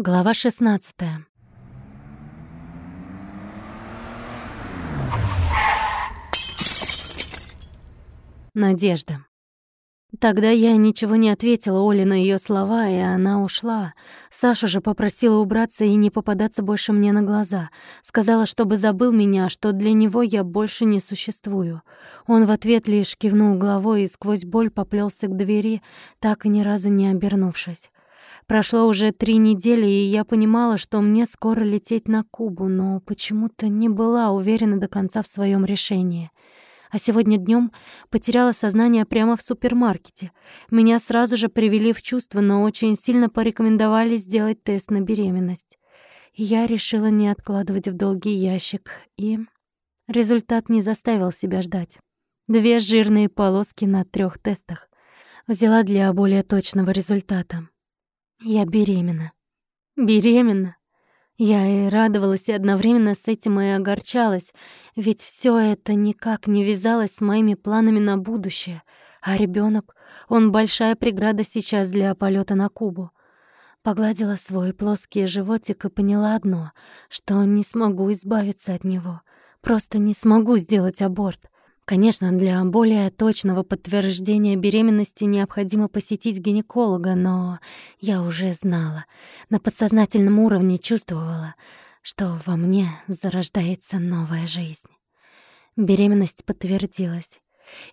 Глава 16 Надежда. Тогда я ничего не ответила Оле на ее слова, и она ушла. Саша же попросила убраться и не попадаться больше мне на глаза. Сказала, чтобы забыл меня, что для него я больше не существую. Он в ответ лишь кивнул головой и сквозь боль поплелся к двери, так и ни разу не обернувшись. Прошло уже три недели, и я понимала, что мне скоро лететь на Кубу, но почему-то не была уверена до конца в своем решении. А сегодня днем потеряла сознание прямо в супермаркете. Меня сразу же привели в чувство, но очень сильно порекомендовали сделать тест на беременность. я решила не откладывать в долгий ящик, и результат не заставил себя ждать. Две жирные полоски на трех тестах. Взяла для более точного результата. Я беременна. Беременна. Я и радовалась, и одновременно с этим и огорчалась, ведь все это никак не вязалось с моими планами на будущее. А ребенок, он большая преграда сейчас для полета на Кубу. Погладила свой плоский животик и поняла одно, что не смогу избавиться от него. Просто не смогу сделать аборт. Конечно, для более точного подтверждения беременности необходимо посетить гинеколога, но я уже знала, на подсознательном уровне чувствовала, что во мне зарождается новая жизнь. Беременность подтвердилась.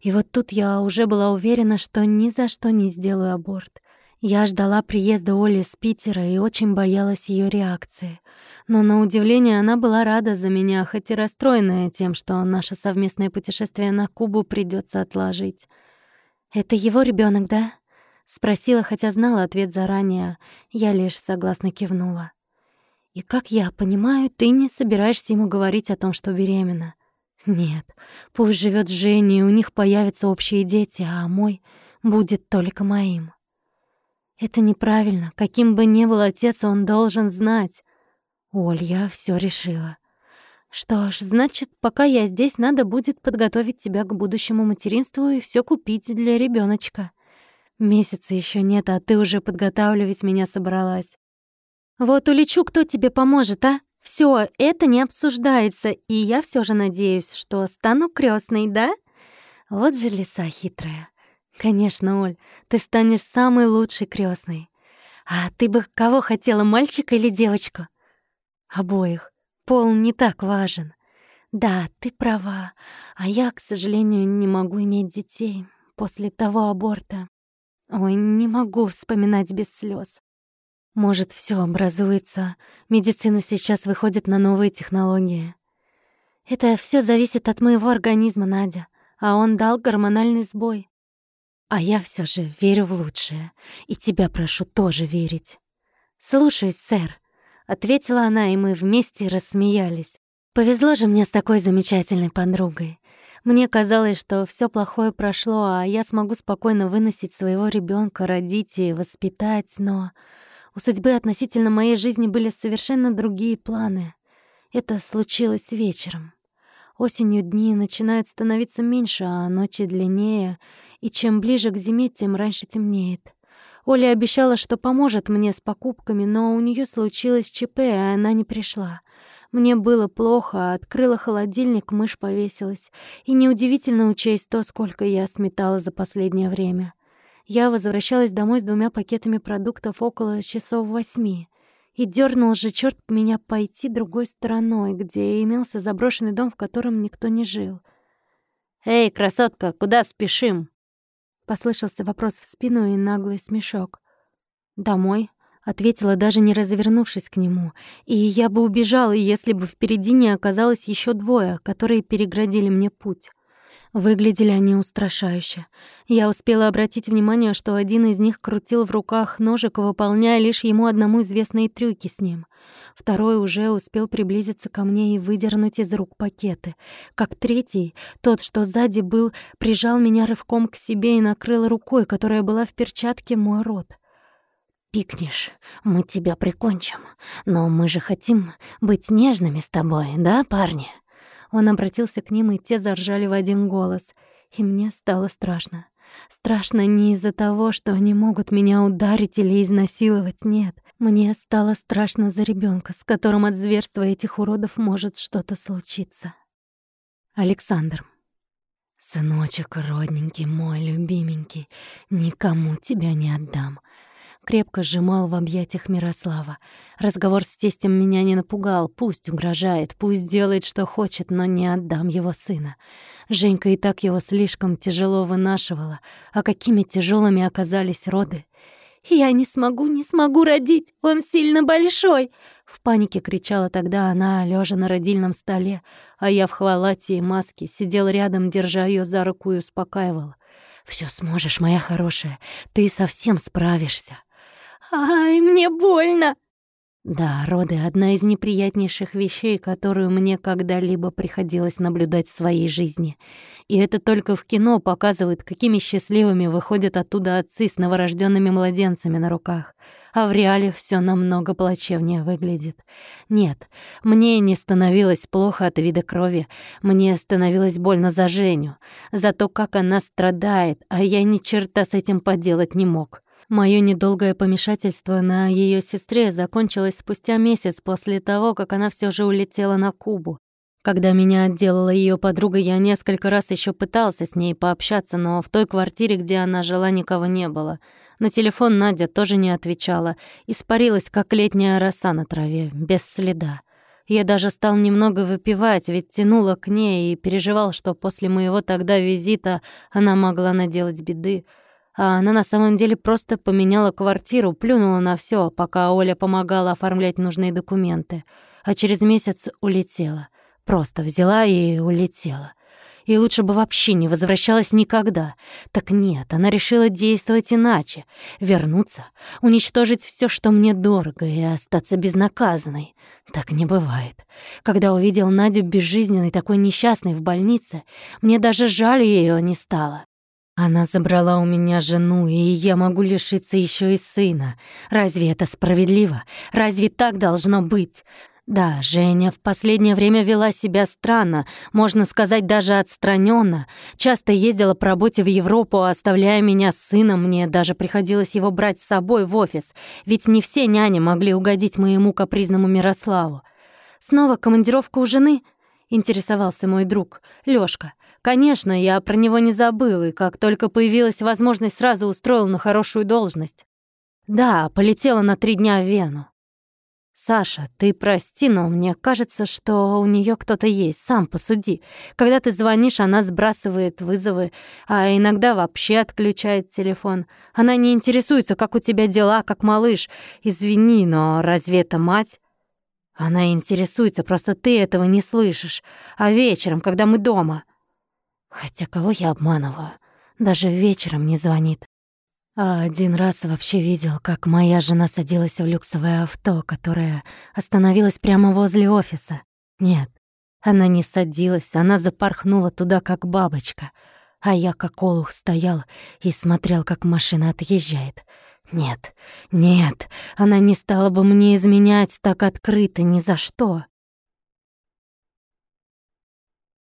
И вот тут я уже была уверена, что ни за что не сделаю аборт. Я ждала приезда Оли с Питера и очень боялась ее реакции. Но на удивление она была рада за меня, хоть и расстроенная тем, что наше совместное путешествие на Кубу придется отложить. «Это его ребенок, да?» — спросила, хотя знала ответ заранее. Я лишь согласно кивнула. «И как я понимаю, ты не собираешься ему говорить о том, что беременна?» «Нет, пусть живет с Женей, у них появятся общие дети, а мой будет только моим». Это неправильно. Каким бы ни был отец, он должен знать. Оль, я всё решила. Что ж, значит, пока я здесь, надо будет подготовить тебя к будущему материнству и всё купить для ребёночка. Месяца ещё нет, а ты уже подготавливать меня собралась. Вот улечу, кто тебе поможет, а? Всё, это не обсуждается, и я всё же надеюсь, что стану крестной, да? Вот же лиса хитрая. «Конечно, Оль, ты станешь самой лучшей крестной. А ты бы кого хотела, мальчика или девочку?» «Обоих. Пол не так важен». «Да, ты права. А я, к сожалению, не могу иметь детей после того аборта. Ой, не могу вспоминать без слез. Может, все образуется. Медицина сейчас выходит на новые технологии. Это все зависит от моего организма, Надя. А он дал гормональный сбой. А я все же верю в лучшее, и тебя прошу тоже верить. «Слушаюсь, сэр», — ответила она, и мы вместе рассмеялись. Повезло же мне с такой замечательной подругой. Мне казалось, что все плохое прошло, а я смогу спокойно выносить своего ребенка, родить и воспитать, но у судьбы относительно моей жизни были совершенно другие планы. Это случилось вечером. Осенью дни начинают становиться меньше, а ночи длиннее, и чем ближе к зиме, тем раньше темнеет. Оля обещала, что поможет мне с покупками, но у нее случилось ЧП, а она не пришла. Мне было плохо, открыла холодильник, мышь повесилась. И неудивительно учесть то, сколько я сметала за последнее время. Я возвращалась домой с двумя пакетами продуктов около часов восьми. И дернул же черт меня пойти другой стороной, где имелся заброшенный дом, в котором никто не жил. «Эй, красотка, куда спешим?» Послышался вопрос в спину и наглый смешок. «Домой», — ответила, даже не развернувшись к нему. «И я бы убежала, если бы впереди не оказалось еще двое, которые переградили мне путь». Выглядели они устрашающе. Я успела обратить внимание, что один из них крутил в руках ножик, выполняя лишь ему одному известные трюки с ним. Второй уже успел приблизиться ко мне и выдернуть из рук пакеты. Как третий, тот, что сзади был, прижал меня рывком к себе и накрыл рукой, которая была в перчатке, мой рот. «Пикнешь, мы тебя прикончим. Но мы же хотим быть нежными с тобой, да, парни?» Он обратился к ним, и те заржали в один голос. И мне стало страшно. Страшно не из-за того, что они могут меня ударить или изнасиловать, нет. Мне стало страшно за ребенка, с которым от зверства этих уродов может что-то случиться. Александр. «Сыночек родненький мой, любименький, никому тебя не отдам крепко сжимал в объятиях Мирослава. Разговор с тестем меня не напугал. Пусть угрожает, пусть делает, что хочет, но не отдам его сына. Женька и так его слишком тяжело вынашивала. А какими тяжелыми оказались роды. «Я не смогу, не смогу родить! Он сильно большой!» В панике кричала тогда она, лежа на родильном столе, а я в халате и маске сидел рядом, держа ее за руку и успокаивал. «Все сможешь, моя хорошая, ты совсем справишься». «Ай, мне больно!» Да, роды — одна из неприятнейших вещей, которую мне когда-либо приходилось наблюдать в своей жизни. И это только в кино показывают, какими счастливыми выходят оттуда отцы с новорожденными младенцами на руках. А в реале все намного плачевнее выглядит. Нет, мне не становилось плохо от вида крови. Мне становилось больно за Женю, за то, как она страдает, а я ни черта с этим поделать не мог. Моё недолгое помешательство на её сестре закончилось спустя месяц после того, как она всё же улетела на Кубу. Когда меня отделала её подруга, я несколько раз ещё пытался с ней пообщаться, но в той квартире, где она жила, никого не было. На телефон Надя тоже не отвечала, испарилась, как летняя роса на траве, без следа. Я даже стал немного выпивать, ведь тянула к ней и переживал, что после моего тогда визита она могла наделать беды а она на самом деле просто поменяла квартиру, плюнула на все, пока Оля помогала оформлять нужные документы, а через месяц улетела. Просто взяла и улетела. И лучше бы вообще не возвращалась никогда. Так нет, она решила действовать иначе. Вернуться, уничтожить все, что мне дорого, и остаться безнаказанной. Так не бывает. Когда увидел Надю безжизненной, такой несчастной в больнице, мне даже жаль ее не стало. Она забрала у меня жену, и я могу лишиться еще и сына. Разве это справедливо? Разве так должно быть? Да, Женя в последнее время вела себя странно, можно сказать, даже отстраненно. Часто ездила по работе в Европу, оставляя меня с сыном. Мне даже приходилось его брать с собой в офис, ведь не все няни могли угодить моему капризному Мирославу. Снова командировка у жены? Интересовался мой друг, Лёшка. Конечно, я про него не забыл, и как только появилась возможность, сразу устроил на хорошую должность. Да, полетела на три дня в Вену. «Саша, ты прости, но мне кажется, что у нее кто-то есть, сам посуди. Когда ты звонишь, она сбрасывает вызовы, а иногда вообще отключает телефон. Она не интересуется, как у тебя дела, как малыш. Извини, но разве это мать?» «Она интересуется, просто ты этого не слышишь. А вечером, когда мы дома...» Хотя кого я обманываю? Даже вечером не звонит. А один раз вообще видел, как моя жена садилась в люксовое авто, которое остановилось прямо возле офиса. Нет, она не садилась, она запорхнула туда, как бабочка. А я, как олух, стоял и смотрел, как машина отъезжает. Нет, нет, она не стала бы мне изменять так открыто ни за что.